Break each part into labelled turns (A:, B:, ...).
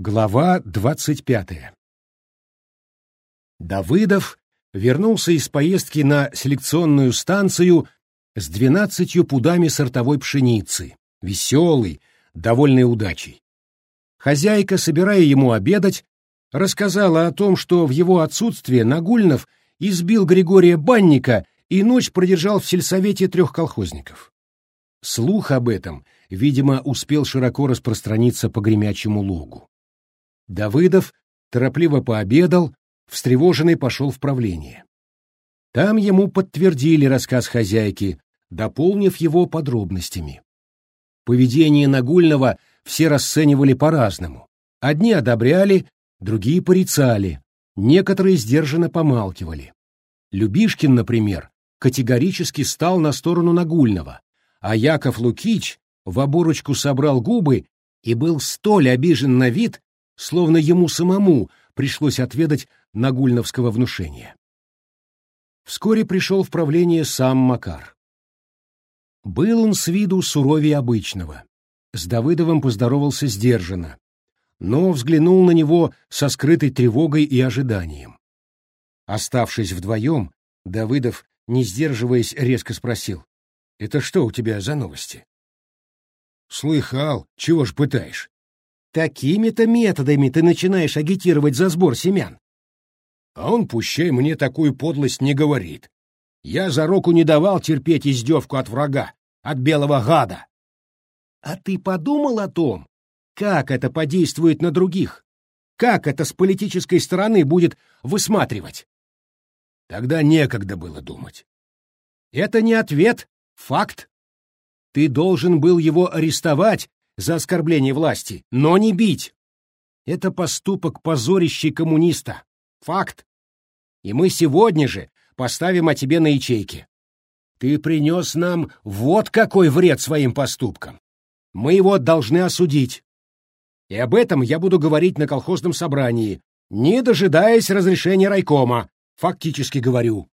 A: Глава двадцать пятая Давыдов вернулся из поездки на селекционную станцию с двенадцатью пудами сортовой пшеницы, веселый, довольный удачей. Хозяйка, собирая ему обедать, рассказала о том, что в его отсутствие Нагульнов избил Григория Банника и ночь продержал в сельсовете трех колхозников. Слух об этом, видимо, успел широко распространиться по гремячему лугу. Давыдов торопливо пообедал, встревоженный пошел в правление. Там ему подтвердили рассказ хозяйки, дополнив его подробностями. Поведение Нагульного все расценивали по-разному. Одни одобряли, другие порицали, некоторые сдержанно помалкивали. Любишкин, например, категорически стал на сторону Нагульного, а Яков Лукич в оборочку собрал губы и был столь обижен на вид, словно ему самому пришлось отведать нагульновского внушения. Вскоре пришел в правление сам Макар. Был он с виду суровее обычного. С Давыдовым поздоровался сдержанно, но взглянул на него со скрытой тревогой и ожиданием. Оставшись вдвоем, Давыдов, не сдерживаясь, резко спросил, «Это что у тебя за новости?» «Слыхал, чего ж пытаешь?» Такими-то методами ты начинаешь агитировать за сбор семян. А он, пущай, мне такую подлость не говорит. Я за руку не давал терпеть издевку от врага, от белого гада. А ты подумал о том, как это подействует на других? Как это с политической стороны будет высматривать? Тогда некогда было думать. Это не ответ, факт. Ты должен был его арестовать за оскорбление власти, но не бить. Это поступок позорищей коммуниста. Факт. И мы сегодня же поставим о тебе на ячейке. Ты принес нам вот какой вред своим поступкам. Мы его должны осудить. И об этом я буду говорить на колхозном собрании, не дожидаясь разрешения райкома, фактически говорю.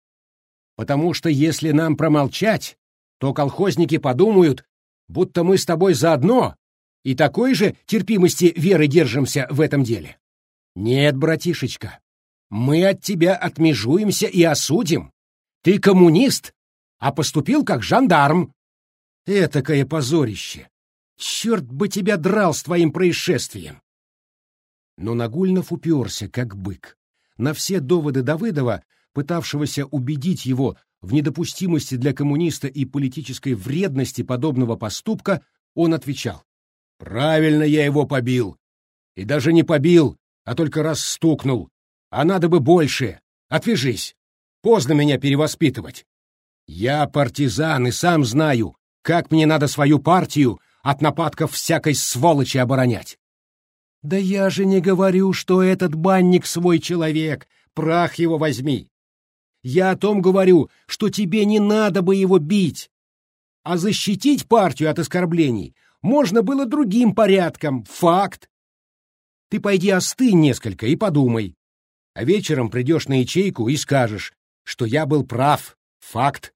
A: Потому что если нам промолчать, то колхозники подумают, будто мы с тобой заодно и такой же терпимости веры держимся в этом деле? Нет, братишечка, мы от тебя отмежуемся и осудим. Ты коммунист, а поступил как жандарм. Этакое позорище. Черт бы тебя драл с твоим происшествием. Но Нагульнов уперся, как бык. На все доводы Давыдова, пытавшегося убедить его в недопустимости для коммуниста и политической вредности подобного поступка, он отвечал. Правильно я его побил. И даже не побил, а только раз стукнул. А надо бы больше. Отвяжись. Поздно меня перевоспитывать. Я партизан и сам знаю, как мне надо свою партию от нападков всякой сволочи оборонять. Да я же не говорю, что этот банник свой человек, прах его возьми. Я о том говорю, что тебе не надо бы его бить. А защитить партию от оскорблений можно было другим порядком. Факт. Ты пойди остынь несколько и подумай. А вечером придешь на ячейку и скажешь, что я был прав. Факт.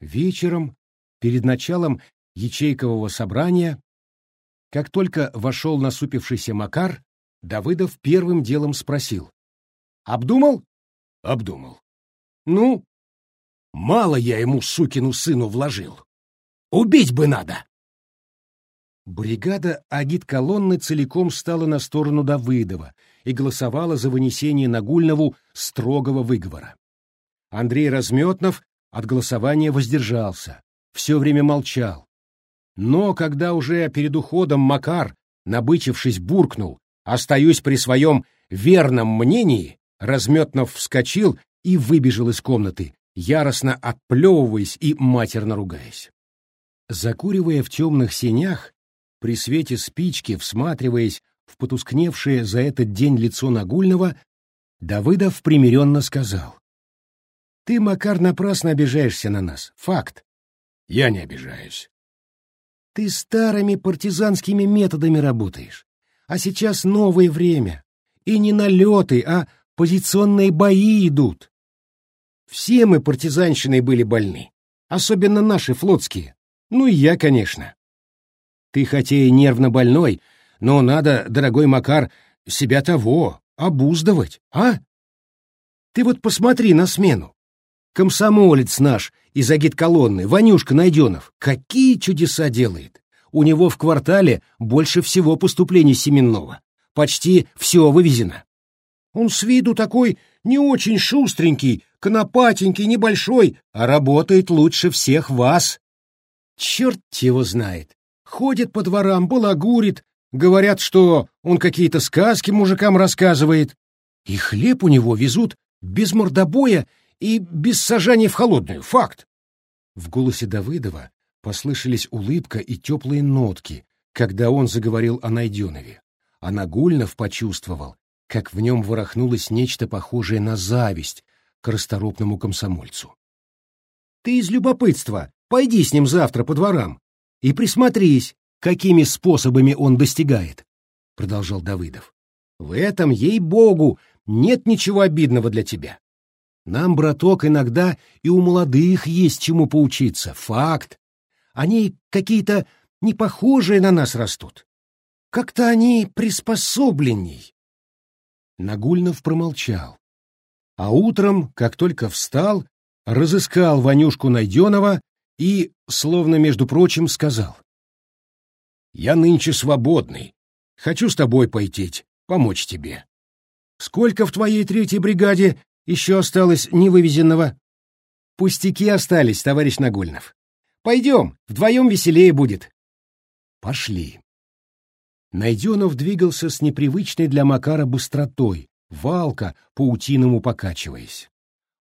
A: Вечером, перед началом ячейкового собрания, как только вошел насупившийся Макар, Давыдов первым делом спросил. «Обдумал?» «Обдумал». «Ну?» «Мало я ему, сукину сыну, вложил. Убить бы надо!» Бригада агит-колонны целиком стала на сторону Давыдова и голосовала за вынесение Нагульнову строгого выговора. Андрей Разметнов от голосования воздержался, все время молчал. Но когда уже перед уходом Макар, набычившись, буркнул «Остаюсь при своем верном мнении», Разметнов вскочил и выбежал из комнаты, яростно отплевываясь и матерно ругаясь. Закуривая в темных сенях, при свете спички, всматриваясь в потускневшее за этот день лицо Нагульного, Давыдов примиренно сказал. «Ты, Макар, напрасно обижаешься на нас. Факт». «Я не обижаюсь». «Ты старыми партизанскими методами работаешь. А сейчас новое время. И не налеты, а позиционные бои идут. Все мы партизанщиной были больны. Особенно наши флотские. Ну и я, конечно. Ты хотя и нервно больной, Но надо, дорогой Макар, себя того, обуздывать, а? Ты вот посмотри на смену. Комсомолец наш из агит-колонны, Ванюшка Найденов, какие чудеса делает. У него в квартале больше всего поступлений семенного. Почти все вывезено. Он с виду такой не очень шустренький, конопатенький, небольшой, а работает лучше всех вас. Черт его знает. Ходит по дворам, балагурит, говорят, что он какие-то сказки мужикам рассказывает. И хлеб у него везут без мордобоя и без сажания в холодную. Факт. В голосе Давыдова послышались улыбка и теплые нотки, когда он заговорил о Найденове. А Нагульнов почувствовал, как в нем ворохнулось нечто похожее на зависть к расторопному комсомольцу. «Ты из любопытства пойди с ним завтра по дворам и присмотрись, какими способами он достигает», — продолжал Давыдов. «В этом, ей-богу, нет ничего обидного для тебя. Нам, браток, иногда и у молодых есть чему поучиться, факт. Они какие-то не похожие на нас растут. Как-то они приспособленней, Нагульнов промолчал. А утром, как только встал, разыскал Ванюшку Найденова и, словно между прочим, сказал. «Я нынче свободный. Хочу с тобой пойти, помочь тебе. Сколько в твоей третьей бригаде еще осталось невывезенного?» «Пустяки остались, товарищ Нагульнов. Пойдем, вдвоем веселее будет». «Пошли». Найденов двигался с непривычной для Макара быстротой, валка, паутиному покачиваясь.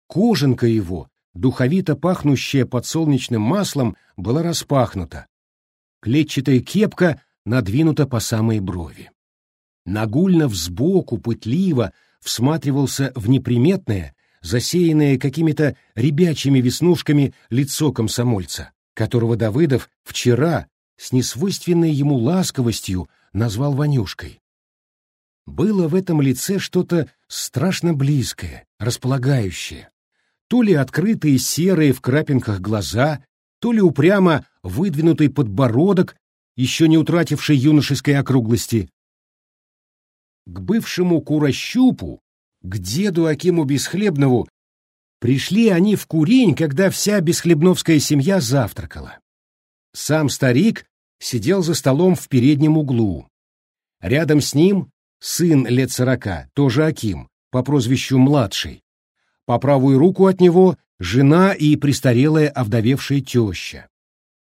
A: Кожанка его, духовито пахнущая подсолнечным маслом, была распахнута. Клетчатая кепка надвинута по самой брови. Нагульнов сбоку пытливо всматривался в неприметное, засеянное какими-то ребячими веснушками лицо комсомольца, которого Давыдов вчера с несвойственной ему ласковостью назвал Ванюшкой. Было в этом лице что-то страшно близкое, располагающее. То ли открытые серые в крапинках глаза, то ли упрямо выдвинутый подбородок, еще не утративший юношеской округлости. К бывшему Курощупу, к деду Акиму Бесхлебнову, пришли они в курень, когда вся бесхлебновская семья завтракала. Сам старик сидел за столом в переднем углу. Рядом с ним сын лет сорока, тоже Аким, по прозвищу Младший. По правую руку от него жена и престарелая овдовевшая теща.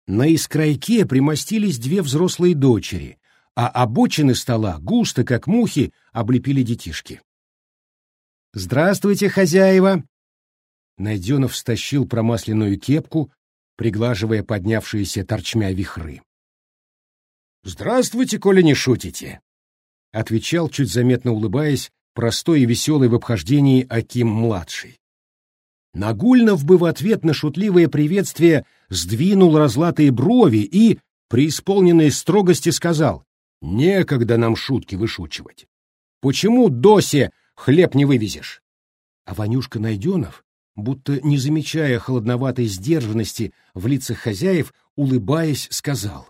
A: На искрайке примостились две взрослые дочери, а обочины стола густо, как мухи, облепили детишки. «Здравствуйте, хозяева!» Найденов стащил промасленную кепку, приглаживая поднявшиеся торчмя вихры. «Здравствуйте, коли не шутите», — отвечал, чуть заметно улыбаясь, простой и веселый в обхождении Аким-младший. Нагульнов бы в ответ на шутливое приветствие сдвинул разлатые брови и, при исполненной строгости, сказал, «Некогда нам шутки вышучивать. Почему досе хлеб не вывезешь?» А Ванюшка Найденов, будто не замечая холодноватой сдержанности в лицах хозяев, улыбаясь, сказал,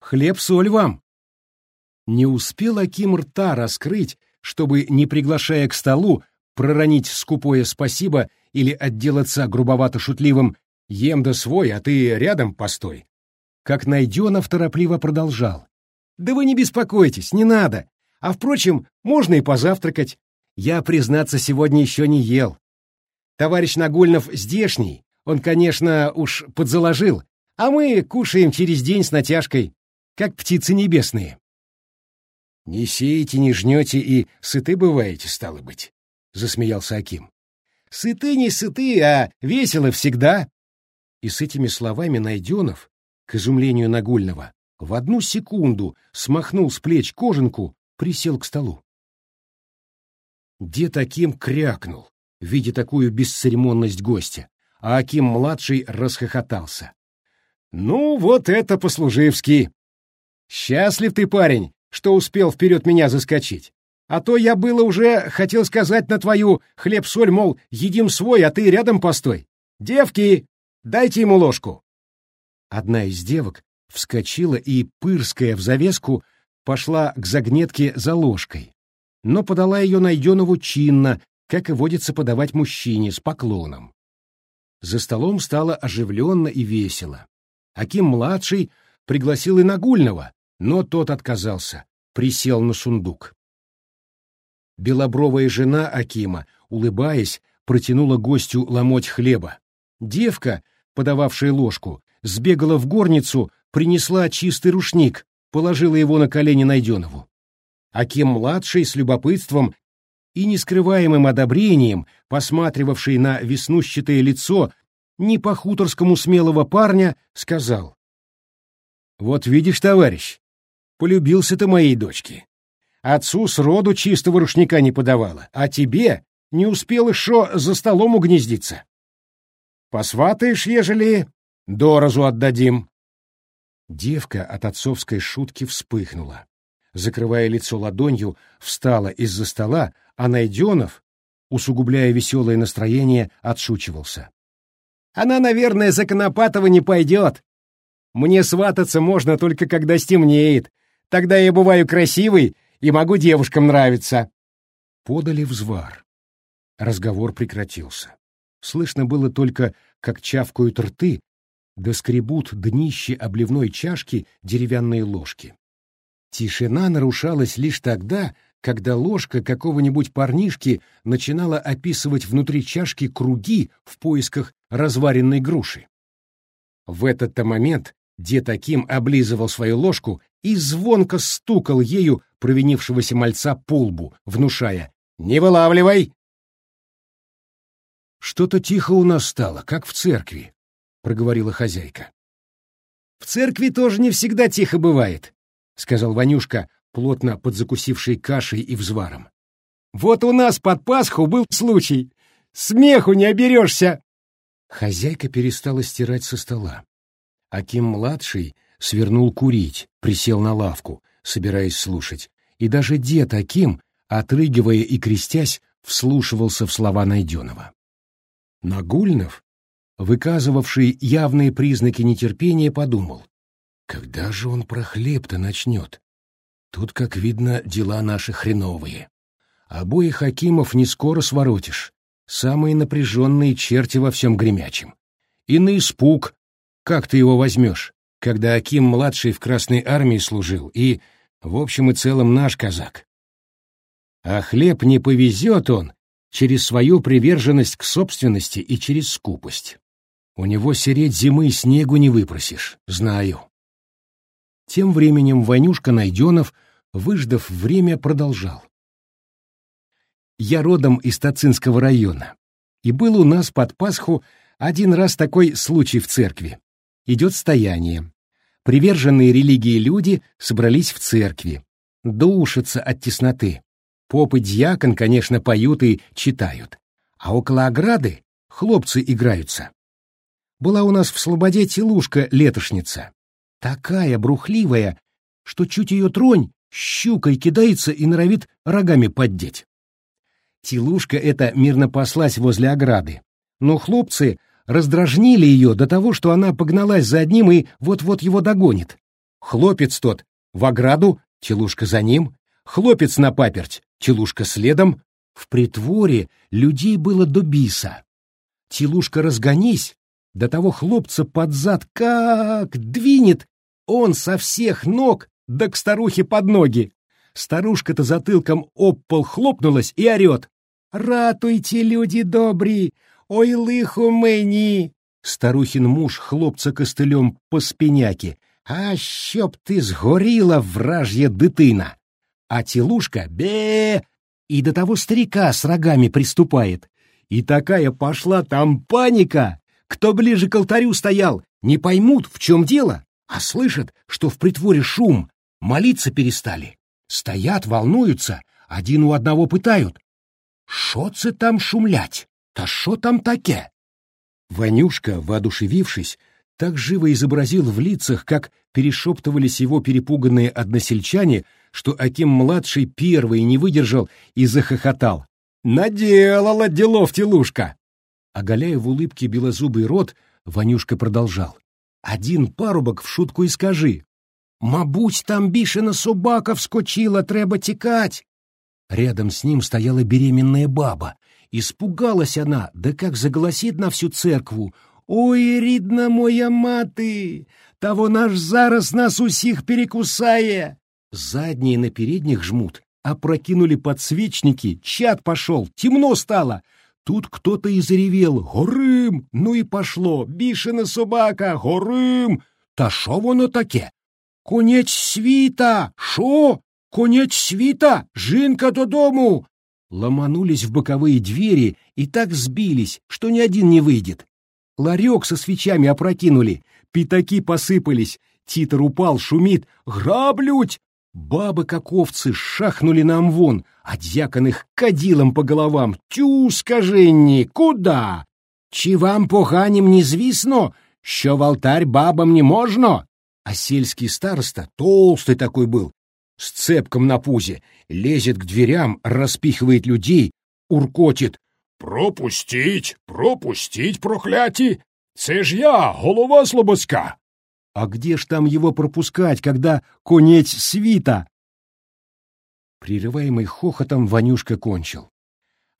A: Хлеб-соль вам!» Не успел Аким рта раскрыть, чтобы, не приглашая к столу, проронить скупое спасибо или отделаться грубовато-шутливым «Ем да свой, а ты рядом постой». Как Найденов торопливо продолжал. «Да вы не беспокойтесь, не надо. А, впрочем, можно и позавтракать. Я, признаться, сегодня еще не ел. Товарищ Нагульнов здешний, он, конечно, уж подзаложил, а мы кушаем через день с натяжкой как птицы небесные. — Не сеете, не жнете и сыты бываете, стало быть, — засмеялся Аким. — Сыты не сыты, а весело всегда. И с этими словами Найденов, к изумлению Нагульного, в одну секунду смахнул с плеч кожанку, присел к столу. Дед Аким крякнул, видя такую бесцеремонность гостя, а Аким-младший расхохотался. «Ну, вот это по-служивски! Счастлив ты, парень, что успел вперед меня заскочить. А то я было уже хотел сказать на твою хлеб-соль, мол, едим свой, а ты рядом постой. Девки, дайте ему ложку. Одна из девок вскочила и, пырская в завеску, пошла к загнетке за ложкой, но подала ее Найденову чинно, как и водится подавать мужчине, с поклоном. За столом стало оживленно и весело. Аким-младший пригласил и Нагульного, но тот отказался, присел на сундук. Белобровая жена Акима, улыбаясь, протянула гостю ломоть хлеба. Девка, подававшая ложку, сбегала в горницу, принесла чистый рушник, положила его на колени Найденову. Аким-младший с любопытством и нескрываемым одобрением, посматривавший на веснущатое лицо не по-хуторскому смелого парня, сказал. «Вот видишь, товарищ, полюбился ты моей дочке. Отцу с роду чистого рушника не подавала, а тебе не успел еще за столом угнездиться. Посватаешь, ежели доразу отдадим». Девка от отцовской шутки вспыхнула. Закрывая лицо ладонью, встала из-за стола, а Найденов, усугубляя веселое настроение, отшучивался. «Она, наверное, за Конопатова не пойдет. Мне свататься можно только когда стемнеет. Тогда я бываю красивый и могу девушкам нравиться». Подали взвар. Разговор прекратился. Слышно было только, как чавкают рты, да скребут днище обливной чашки деревянные ложки. Тишина нарушалась лишь тогда, когда ложка какого-нибудь парнишки начинала описывать внутри чашки круги в поисках разваренной груши. В этот-то момент дед таким облизывал свою ложку и звонко стукал ею провинившегося мальца по лбу, внушая «Не вылавливай!» «Что-то тихо у нас стало, как в церкви», — проговорила хозяйка. «В церкви тоже не всегда тихо бывает», — сказал Ванюшка, плотно подзакусивший кашей и взваром. «Вот у нас под Пасху был случай. Смеху не оберешься!» Хозяйка перестала стирать со стола. Аким-младший свернул курить, присел на лавку, собираясь слушать, и даже дед Аким, отрыгивая и крестясь, вслушивался в слова Найденова. Нагульнов, выказывавший явные признаки нетерпения, подумал, когда же он про хлеб-то начнет? Тут, как видно, дела наши хреновые. Обоих Хакимов не скоро своротишь. Самые напряженные черти во всем гремячем. И на испуг, как ты его возьмешь, когда Аким-младший в Красной армии служил и, в общем и целом, наш казак. А хлеб не повезет он через свою приверженность к собственности и через скупость. У него сереть зимы снегу не выпросишь, знаю. Тем временем Ванюшка Найденов, выждав время, продолжал. «Я родом из Тацинского района, и был у нас под Пасху один раз такой случай в церкви. Идет стояние. Приверженные религии люди собрались в церкви. Душатся от тесноты. Поп и дьякон, конечно, поют и читают. А около ограды хлопцы играются. Была у нас в Слободе телушка-летошница такая брухливая, что чуть ее тронь, щукой кидается и норовит рогами поддеть. Телушка эта мирно паслась возле ограды, но хлопцы раздражнили ее до того, что она погналась за одним и вот-вот его догонит. Хлопец тот в ограду, телушка за ним, хлопец на паперть, телушка следом. В притворе людей было до биса. Телушка разгонись, до того хлопца под зад как двинет, он со всех ног, да к старухе под ноги. Старушка-то затылком об пол хлопнулась и орет. «Ратуйте, люди добрі! Ой, лихо мені!» Старухин муж хлопца костылем по спиняке. «А щоб ти згоріла, вражья дитина!» А телушка бе и до того старика с рогами приступает. И такая пошла там паника! Кто ближе к алтарю стоял, не поймут, в чем дело, а слышат, что в притворе шум, молиться перестали. Стоят, волнуются, один у одного пытают. Шо це там шумлять? Та шо там таке? Ванюшка, воодушевившись, так живо изобразил в лицах, как перешептывались его перепуганные односельчане, что Аким-младший первый не выдержал и захохотал. «Наделала делов телушка!» Оголяя в улыбке белозубый рот, Ванюшка продолжал. Один парубок в шутку и скажи. Мабуть, там бішена собака вскочила, треба текать. Рядом с ним стояла беременная баба. Испугалась она, да как заголосит на всю церкву. «Ой, рідна моя мати! Та вона ж зараз нас усіх перекусає!» Задние на передних жмут, опрокинули подсвечники, чад пошел, темно стало. Тут кто-то и заревел «Горим!» Ну и пошло «Бішена собака! Горим!» Та шо воно таке? Конець світа! Шо? Конець світа! Жинка додому! Ломанулись в боковые двери и так сбились, что ни один не выйдет. Ларек со свечами опрокинули, пятаки посыпались, титр упал, шумит. «Граблють!» Бабы, как овцы, шахнули нам вон, а дьякон их кадилом по головам. Тю, скаженні, куда? Чи вам поганім не звісно, що в алтарь бабам не можно? А сельский староста, толстый такой был, с цепком на пузе, лезет к дверям, распихивает людей, уркотит.
B: Пропустить, пропустить, прокляті! Це ж я, голова Слободська.
A: А где ж там его пропускать, когда конец свита? Прерываемый хохотом Ванюшка кончил.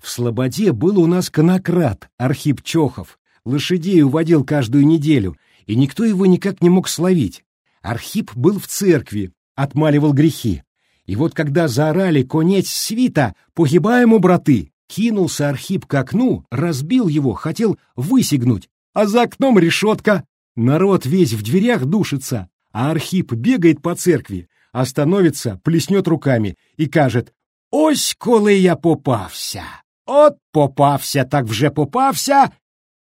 A: В Слободе был у нас конократ Архип Чохов. Лошадей уводил каждую неделю, и никто его никак не мог словить. Архип был в церкви, отмаливал грехи. И вот когда заорали «Конец свита! Погибаем браты!» кинулся Архип к окну, разбил его, хотел высигнуть, а за окном решетка. Народ весь в дверях душится, а Архип бегает по церкви, остановится, плеснет руками и кажет «Ось коли я попався! От попався, так вже попався!»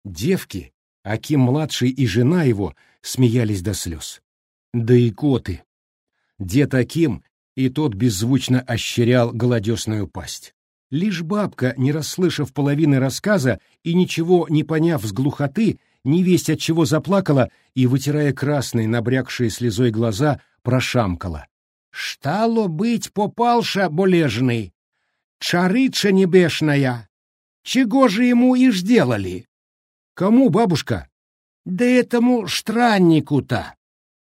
A: Девки, Аким-младший и жена его, смеялись до слез. Да и коты. Дед Аким и тот беззвучно ощерял голодесную пасть. Лишь бабка, не расслышав половины рассказа и ничего не поняв с глухоты, невесть от чего заплакала и, вытирая красные, набрякшие слезой глаза, прошамкала. «Штало быть попалша болежный, чарыча небешная. Чего же ему и сделали?» «Кому, бабушка?» «Да этому страннику-то».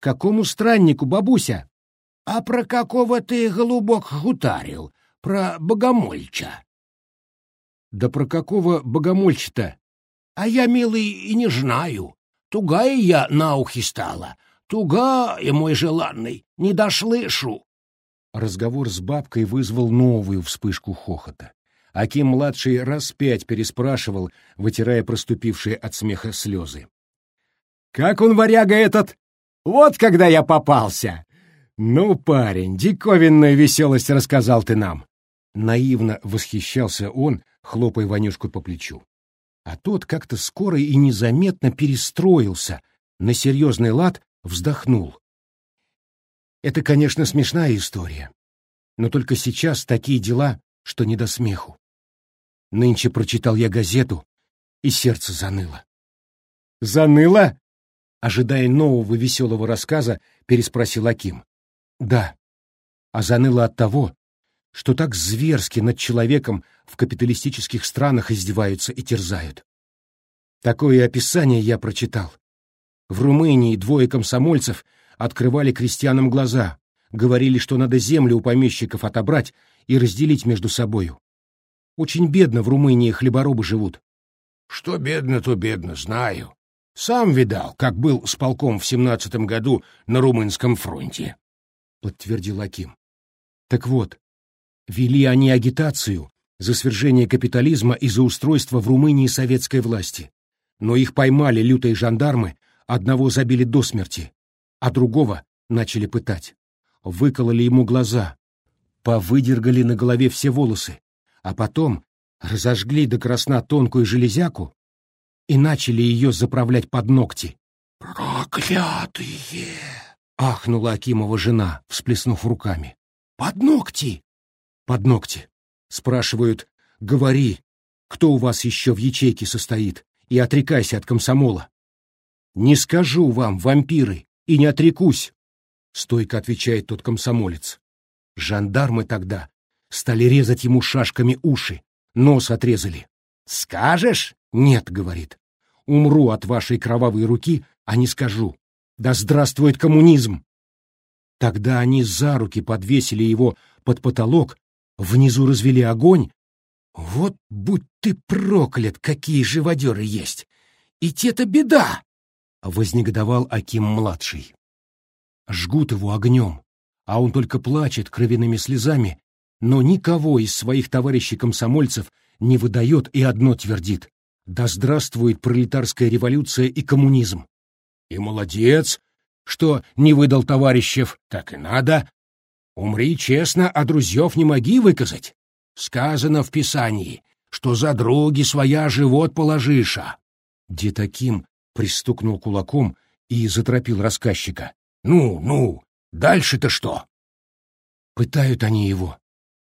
A: «Какому страннику, бабуся?» «А про какого ты, голубок, гутарил? Про богомольча». «Да про какого богомольча-то?» «А я, милый, и не знаю. Тугая я на ухе стала. Тугая, мой желанный, не дошлышу». Разговор с бабкой вызвал новую вспышку хохота. Аким-младший раз пять переспрашивал, вытирая проступившие от смеха слезы. «Как он, варяга этот? Вот когда я попался!» «Ну, парень, диковинную веселость рассказал ты нам!» Наивно восхищался он, хлопая Ванюшку по плечу. А тот как-то скоро и незаметно перестроился, на серьезный лад вздохнул. Это, конечно, смешная история, но только сейчас такие дела, что не до смеху. Нынче прочитал я газету, и сердце заныло. «Заныло?» — ожидая нового веселого рассказа, переспросил Аким. «Да, а заныло от того, что так зверски над человеком в капиталистических странах издеваются и терзают. Такое описание я прочитал. В Румынии двое комсомольцев открывали крестьянам глаза, говорили, что надо землю у помещиков отобрать и разделить между собою. Очень бедно в Румынии хлеборобы живут.
B: Что бедно, то бедно, знаю. Сам видал, как был с полком в семнадцатом году на румынском фронте.
A: Подтвердил Аким. Так вот, вели они агитацию за свержение капитализма и за устройство в Румынии советской власти. Но их поймали лютые жандармы, одного забили до смерти, а другого начали пытать. Выкололи ему глаза, повыдергали на голове все волосы, а потом разожгли до красна тонкую железяку и начали ее заправлять под ногти.
B: «Проклятые!»
A: — ахнула Акимова жена, всплеснув руками. «Под ногти!» «Под ногти!» — спрашивают. «Говори, кто у вас еще в ячейке состоит, и отрекайся от комсомола». «Не скажу вам, вампиры, и не отрекусь!» — стойко отвечает тот комсомолец. Жандармы тогда Стали резать ему шашками уши, нос отрезали. «Скажешь?» «Нет», — говорит. «Умру от вашей кровавой руки, а не скажу. Да здравствует коммунизм!» Тогда они за руки подвесили его под потолок, внизу развели огонь. Вот будь ты проклят, какие живодеры есть! И те-то беда! — вознегодовал Аким-младший. Жгут его огнем, а он только плачет кровяными слезами, но никого из своих товарищей-комсомольцев не выдает и одно твердит. Да здравствует пролетарская революция и коммунизм. И молодец, что не выдал товарищев, так и надо. Умри честно, а друзьев не моги выказать. Сказано в Писании, что за други своя живот положиша. Детаким пристукнул кулаком и заторопил рассказчика. «Ну, ну, дальше-то что?» Пытают они его,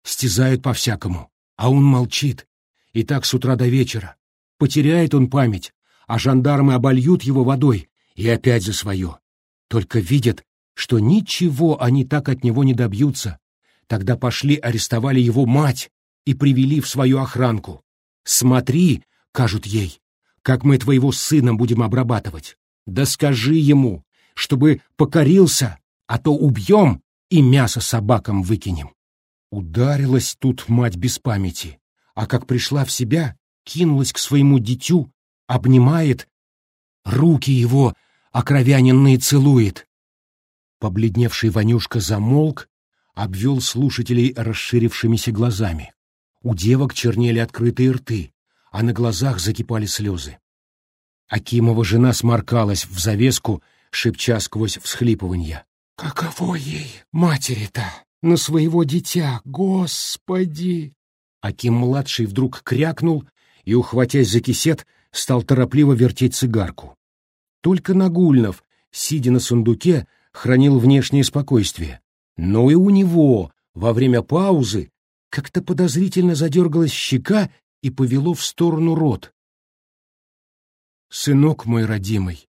A: стязают по-всякому, а он молчит. И так с утра до вечера. Потеряет он память, а жандармы обольют его водой и опять за свое. Только видят, что ничего они так от него не добьются. Тогда пошли, арестовали его мать и привели в свою охранку. «Смотри», — кажут ей, — «как мы твоего сына будем обрабатывать. Да скажи ему, чтобы покорился, а то убьем и мясо собакам выкинем». Ударилась тут мать без памяти, а как пришла в себя, кинулась к своему дитю, обнимает, руки его окровяненные целует. Побледневший Ванюшка замолк, обвел слушателей расширившимися глазами. У девок чернели открытые рты, а на глазах закипали слезы. Акимова жена сморкалась в завеску, шепча сквозь всхлипыванья. «Каково ей, матери-то, на своего дитя, Господи!» Аким-младший вдруг крякнул и, ухватясь за кисет, стал торопливо вертеть цигарку. Только Нагульнов, сидя на сундуке, хранил внешнее спокойствие. Но и у него во время паузы как-то подозрительно задергалась щека и повело в сторону рот. «Сынок мой родимый,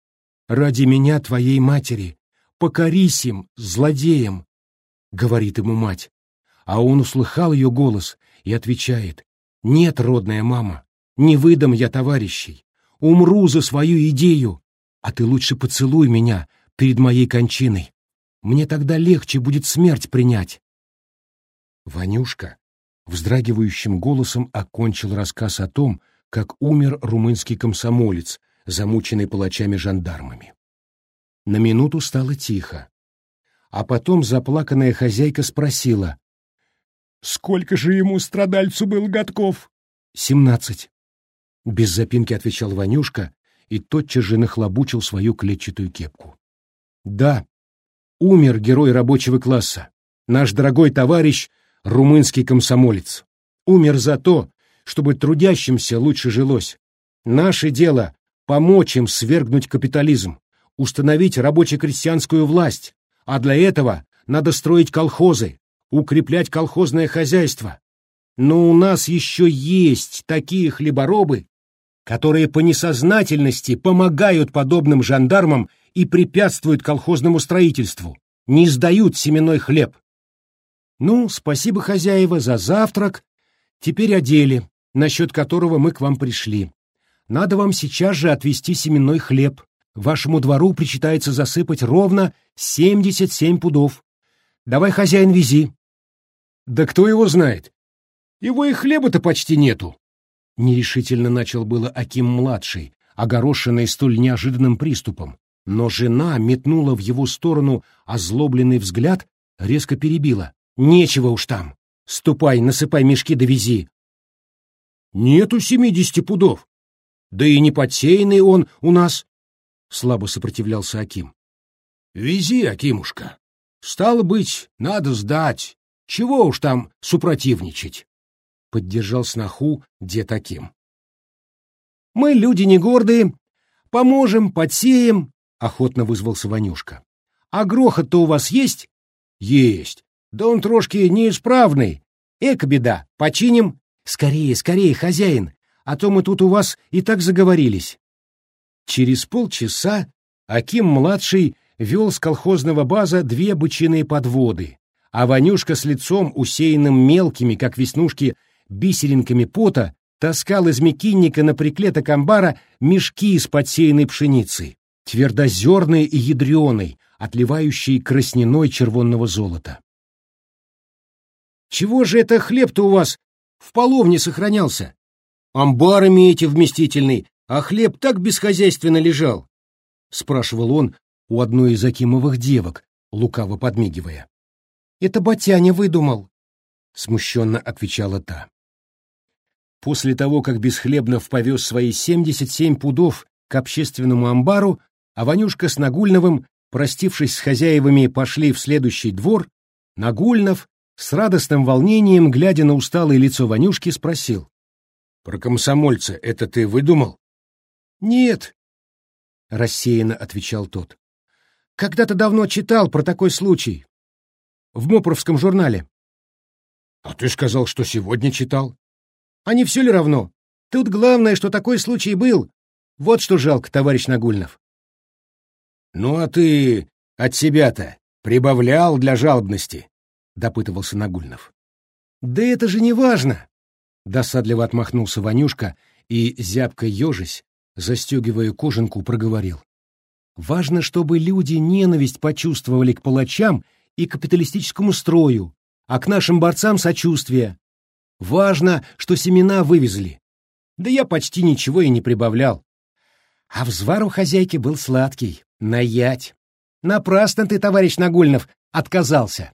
A: ради меня, твоей матери, покорись им, злодеям!» — говорит ему мать. А он услыхал ее голос и отвечает. «Нет, родная мама, не выдам я товарищей. Умру за свою идею. А ты лучше поцелуй меня перед моей кончиной. Мне тогда легче будет смерть принять. Ванюшка вздрагивающим голосом окончил рассказ о том, как умер румынский комсомолец, замученный палачами-жандармами. На минуту стало тихо. А потом заплаканная хозяйка спросила. «Сколько же ему, страдальцу, был годков?» «Семнадцать». Без запинки отвечал Ванюшка и тотчас же нахлобучил свою клетчатую кепку. Да, умер герой рабочего класса, наш дорогой товарищ, румынский комсомолец. Умер за то, чтобы трудящимся лучше жилось. Наше дело — помочь им свергнуть капитализм, установить рабоче-крестьянскую власть, а для этого надо строить колхозы, укреплять колхозное хозяйство. Но у нас еще есть такие хлеборобы, которые по несознательности помогают подобным жандармам и препятствуют колхозному строительству, не сдают семенной хлеб. Ну, спасибо, хозяева, за завтрак. Теперь о деле, насчет которого мы к вам пришли. Надо вам сейчас же отвезти семенной хлеб. Вашему двору причитается засыпать ровно 77 пудов. Давай, хозяин, вези. Да кто его знает? Его и хлеба-то почти нету. Нерешительно начал было Аким-младший, огорошенный столь неожиданным приступом, но жена метнула в его сторону озлобленный взгляд, резко перебила. «Нечего уж там! Ступай, насыпай мешки довези!» «Нету семидесяти пудов! Да и не подсеянный он у нас!» Слабо сопротивлялся Аким. «Вези, Акимушка! Стало быть, надо сдать! Чего уж там супротивничать!» Поддержал сноху дед Аким. «Мы люди не гордые, поможем, подсеем», — охотно вызвался Ванюшка. «А грохот-то у вас есть?» «Есть. Да он трошки неисправный. Эка беда, починим. Скорее, скорее, хозяин, а то мы тут у вас и так заговорились». Через полчаса Аким-младший вел с колхозного база две бычиные подводы, а Ванюшка с лицом, усеянным мелкими, как веснушки, бисеринками пота таскал из мекинника на приклеток амбара мешки из подсеянной пшеницы, твердозерной и ядреной, отливающей красниной червонного золота.
B: «Чего же это хлеб-то у вас в половне сохранялся? Амбар имеете вместительный, а хлеб так бесхозяйственно лежал?»
A: — спрашивал он у одной из Акимовых девок, лукаво подмигивая. «Это Батяня выдумал», — смущенно отвечала та. После того, как Бесхлебнов повез свои 77 пудов к общественному амбару, а Ванюшка с Нагульновым, простившись с хозяевами, пошли в следующий двор, Нагульнов, с радостным волнением, глядя на усталое лицо Ванюшки, спросил.
B: «Про комсомольца это ты выдумал?»
A: «Нет», — рассеянно отвечал тот. «Когда-то давно читал про такой случай. В Мопровском журнале».
B: «А ты сказал, что сегодня читал?»
A: А не все ли равно? Тут главное, что такой случай был. Вот что жалко, товарищ Нагульнов.
B: Ну а ты от себя-то прибавлял для жалобности? Допытывался Нагульнов.
A: Да это же не важно. Досадливо отмахнулся Ванюшка и, зябко ежась, застегивая кожанку, проговорил. Важно, чтобы люди ненависть почувствовали к палачам и капиталистическому строю, а к нашим борцам сочувствие. Важно, что семена вывезли. Да я почти ничего и не прибавлял. А взвар у хозяйки был сладкий, наять. Напрасно ты, товарищ Нагульнов, отказался.